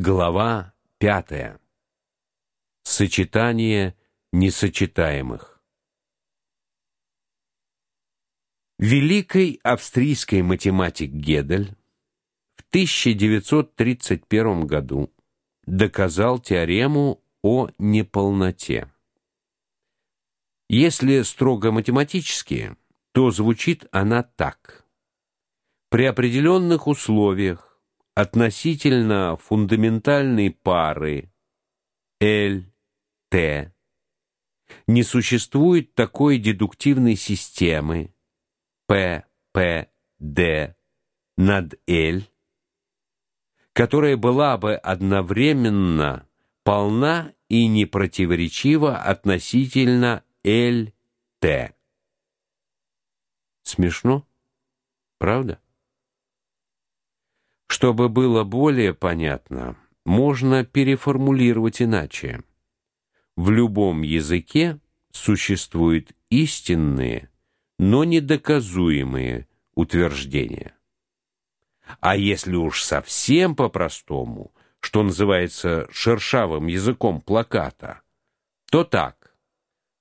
Глава пятая. Сочетание несочетаемых. Великий австрийский математик Гедель в 1931 году доказал теорему о неполноте. Если строго математически, то звучит она так: при определенных условиях относительно фундаментальной пары L T не существует такой дедуктивной системы P P D над L, которая была бы одновременно полна и непротиворечива относительно L T. Смешно, правда? Чтобы было более понятно, можно переформулировать иначе. В любом языке существуют истинные, но недоказуемые утверждения. А если уж совсем по-простому, что называется шершавым языком плаката, то так: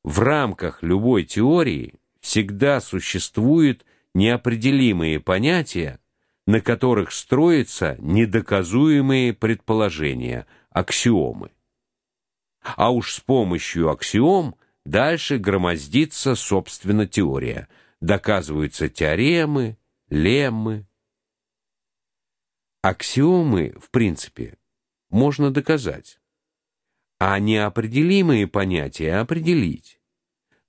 в рамках любой теории всегда существуют неопределимые понятия, на которых строятся недоказуемые предположения, аксиомы. А уж с помощью аксиом дальше громоздится собственно теория, доказываются теоремы, леммы. Аксиомы, в принципе, можно доказать, а неопределимые понятия определить.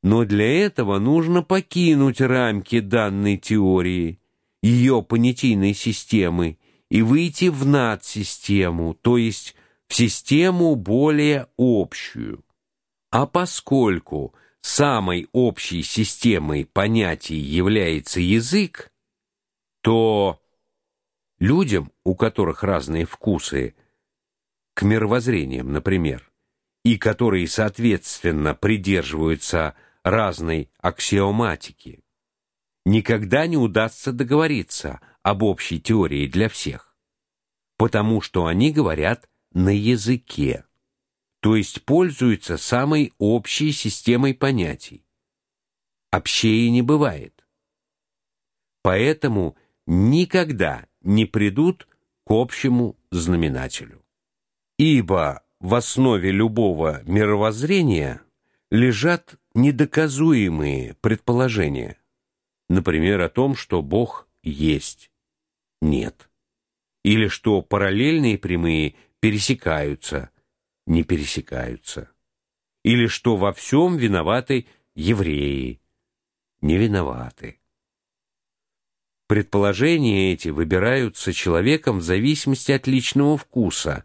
Но для этого нужно покинуть рамки данной теории ее понятийной системы и выйти в надсистему, то есть в систему более общую. А поскольку самой общей системой понятий является язык, то людям, у которых разные вкусы к мировоззрениям, например, и которые, соответственно, придерживаются разной аксиоматики, никогда не удастся договориться об общей теории для всех, потому что они говорят на языке, то есть пользуются самой общей системой понятий. Общее не бывает. Поэтому никогда не придут к общему знаменателю. Ибо в основе любого мировоззрения лежат недоказуемые предположения например, о том, что Бог есть. Нет. Или что параллельные прямые пересекаются, не пересекаются. Или что во всем виноваты евреи, не виноваты. Предположения эти выбираются человеком в зависимости от личного вкуса,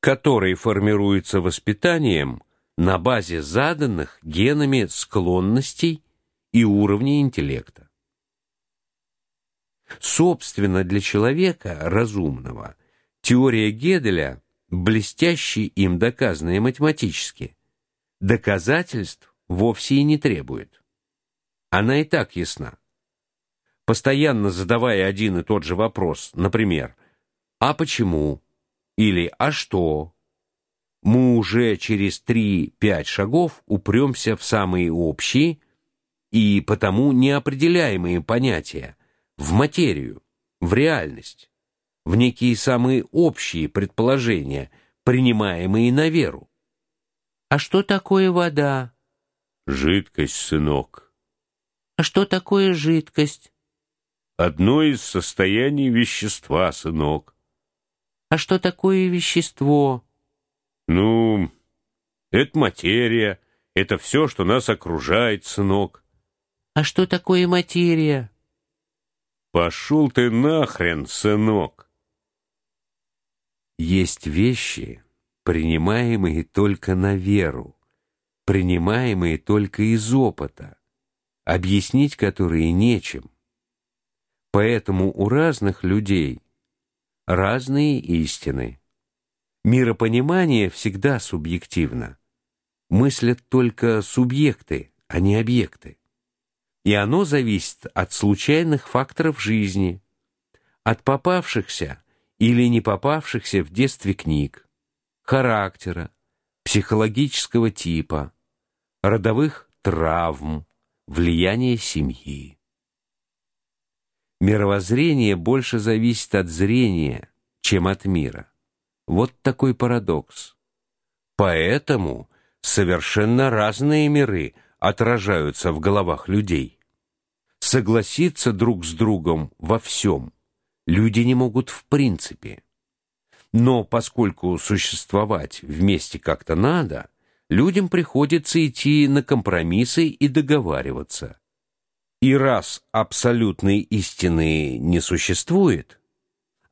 который формируется воспитанием на базе заданных генами склонностей и уровней интеллекта. Собственно, для человека разумного теория Геделя, блестяще им доказанная математически, доказательств вовсе и не требует. Она и так ясна. Постоянно задавая один и тот же вопрос, например, «А почему?» или «А что?», мы уже через три-пять шагов упремся в самые общие и потому неопределяемые понятия, в материю, в реальность, в некие самые общие предположения, принимаемые на веру. А что такое вода? Жидкость, сынок. А что такое жидкость? Одно из состояний вещества, сынок. А что такое вещество? Ну, это материя, это все, что нас окружает, сынок. А что такое материя? Пошел ты нахрен, сынок. Есть вещи, принимаемые только на веру, принимаемые только из опыта, объяснить которые нечем. Поэтому у разных людей разные истины. Миропонимание всегда субъективно. Мыслят только субъекты, а не объекты и оно зависит от случайных факторов жизни, от попавшихся или не попавшихся в детстве книг, характера, психологического типа, родовых травм, влияния семьи. Мировоззрение больше зависит от зрения, чем от мира. Вот такой парадокс. Поэтому совершенно разные миры отражаются в головах людей. Согласиться друг с другом во всем люди не могут в принципе. Но поскольку существовать вместе как-то надо, людям приходится идти на компромиссы и договариваться. И раз абсолютной истины не существует,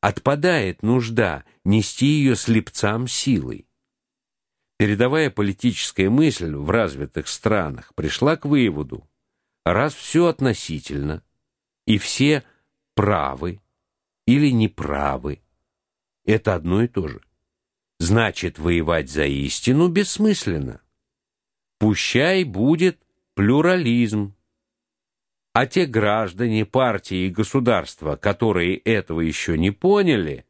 отпадает нужда нести ее слепцам силой. Передовая политическая мысль в развитых странах пришла к выводу: раз все относительно и все правы или неправы, это одно и то же. Значит, воевать за истину бессмысленно. Пущай будет плюрализм. А те граждане, партии и государства, которые этого еще не поняли,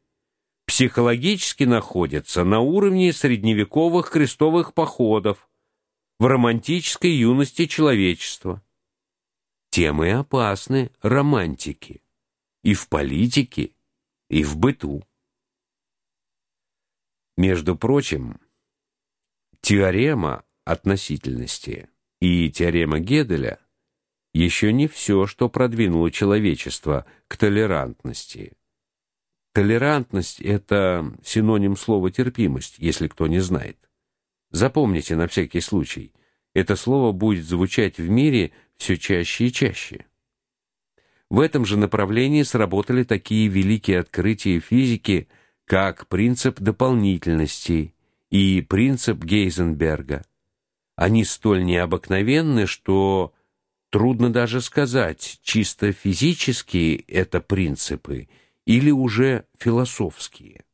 психологически находятся на уровне средневековых крестовых походов в романтической юности человечества. Тем и опасны романтики и в политике, и в быту. Между прочим, теорема относительности и теорема Геделя еще не все, что продвинуло человечество к толерантности. Толерантность это синоним слова терпимость, если кто не знает. Запомните на всякий случай. Это слово будет звучать в мире все чаще и чаще. В этом же направлении сработали такие великие открытия физики, как принцип дополнительности и принцип Гейзенберга. Они столь необыкновенны, что трудно даже сказать, чисто физические это принципы или уже философские.